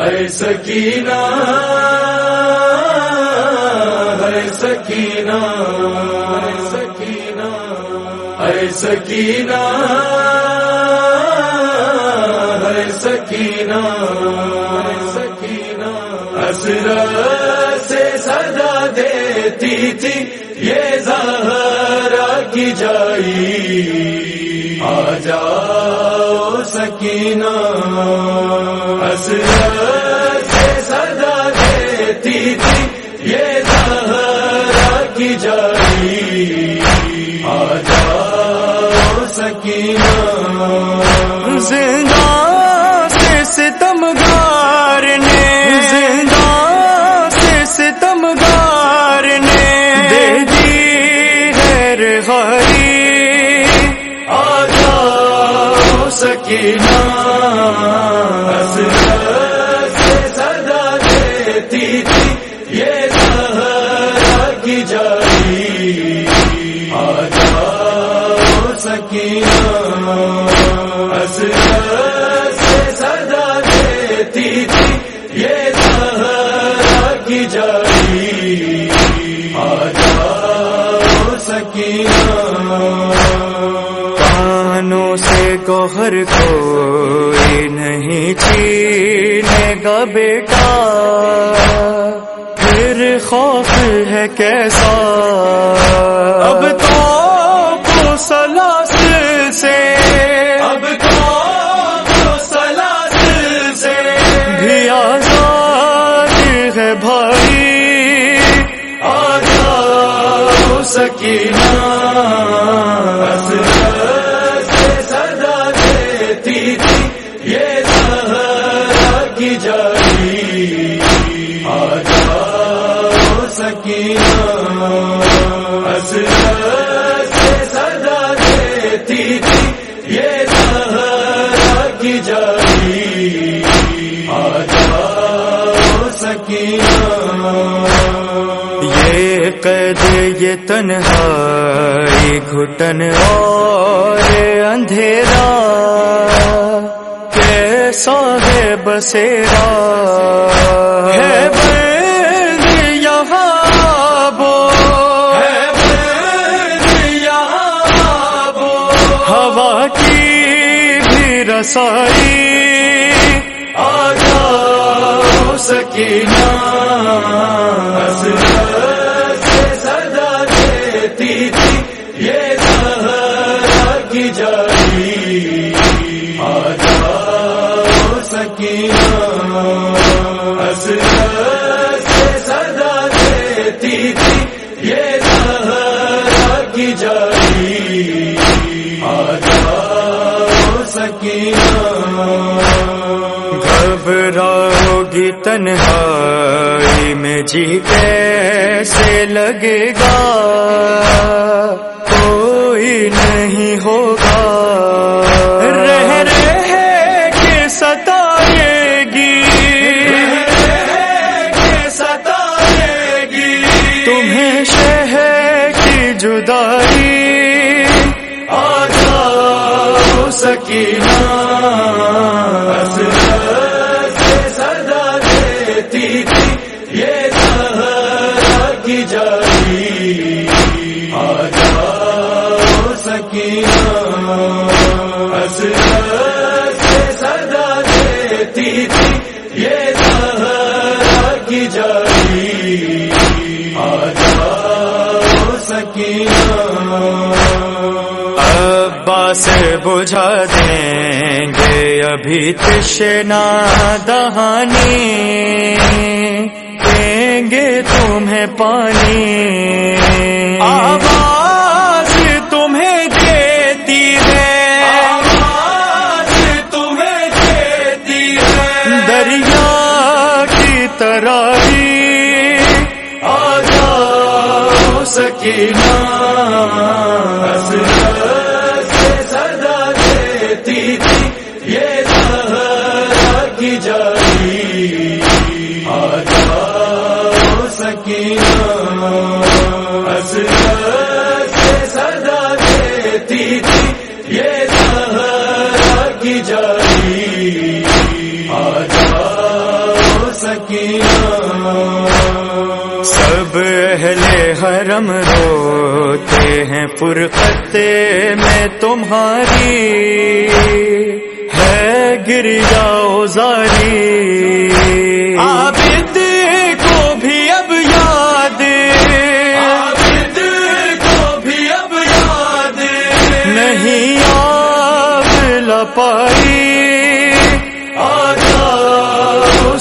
اے سکینہ اے سکینہ اے سکینہ اے سکینہ اے سکینہ اے سکینہ اسرا سے صدا دیتی تھی یہ زہرا کی جائی۔ آ جاؤ سکینہ۔ حسرت دیتی تھی یہ زہرا کی آ جاؤ سکینہ زندہ سے ستم گار نے زندہ سے ستم نے دے دی آ سکینہ زہرا کی سکینہ سے صدا دیتی تھی یہ کی جائی آ سکینہ کانوں سے گوہر کوئی نہیں چھینے گا بیٹا ہے کیسا؟ اب تو سلام کی جائی آ یہ قید یہ تنہائی گھٹن اور اندھیرا۔ کیسا ہے بسیرا؟ بھی رسائی آ جاؤ سکینہ۔ حسرت سے صدا دیتی تھی، یہ زہرا کی جائی آ جاؤ سکینہ۔ حسرت سے صدا دیتی گھبراؤ تنہائی میں جی کیسے لگے گا؟ کوئی نہیں ہوگا۔ رہ رہ کے ستائے گی ستائے گی تمہیں شہر کی جدائی۔ آ جاؤ سکینہ ابا سے بجھا دیں گے ابھی تشنا دہانی۔ دیں گے تمہیں پانی۔ آواز ترائی آ سکینہ۔ سب اہل حرم روتے ہیں فرقتے میں تمہاری۔ ہے گر جاؤ زاری۔ پائی کو بھی اب یاد۔ کو بھی اب یاد۔ نہیں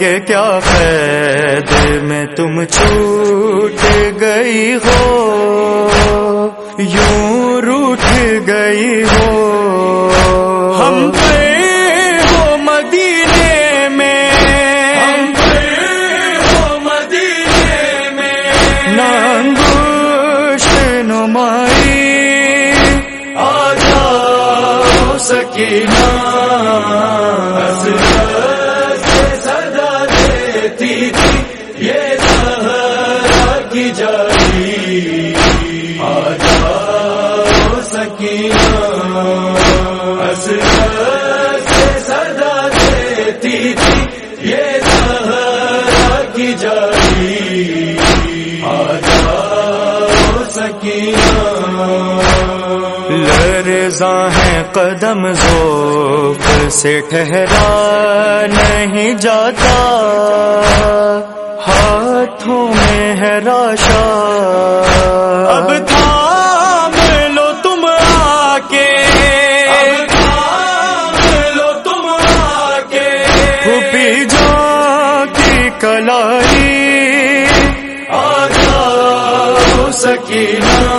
گے کیا قید میں تم چھوٹ گئی ہو؟ یوں روٹ گئی ہو؟ لرزاں ہے قدم ذوق سے ٹھہرا نہیں جاتا۔ ہاتھوں میں ہے راشا۔ اب تھام لو تم آ کے لو تم آ کے پھوپھی جا کی کلائی۔ آ سکینہ۔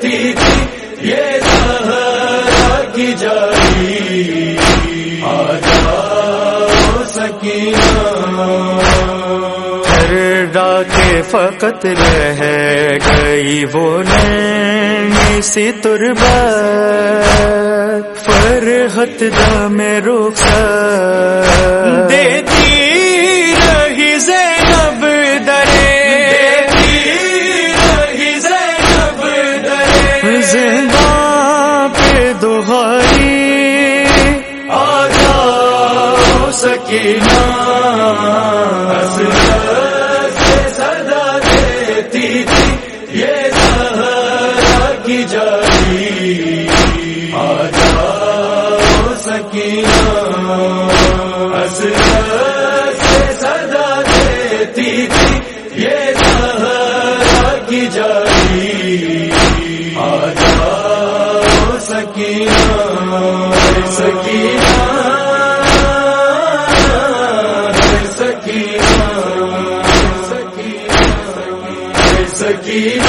تھی یہ کی جاری آ جاؤ سکینہ. ہر ڈاکے فقط رہ گئی وہ نینی سی تربت فرحت دم رخ دیتی رہی پہ آ جا سکینہ۔ حسرت سے صدا دیتی تھی یہ زہرا کی جاری۔ آ سکینہ۔ سکینہ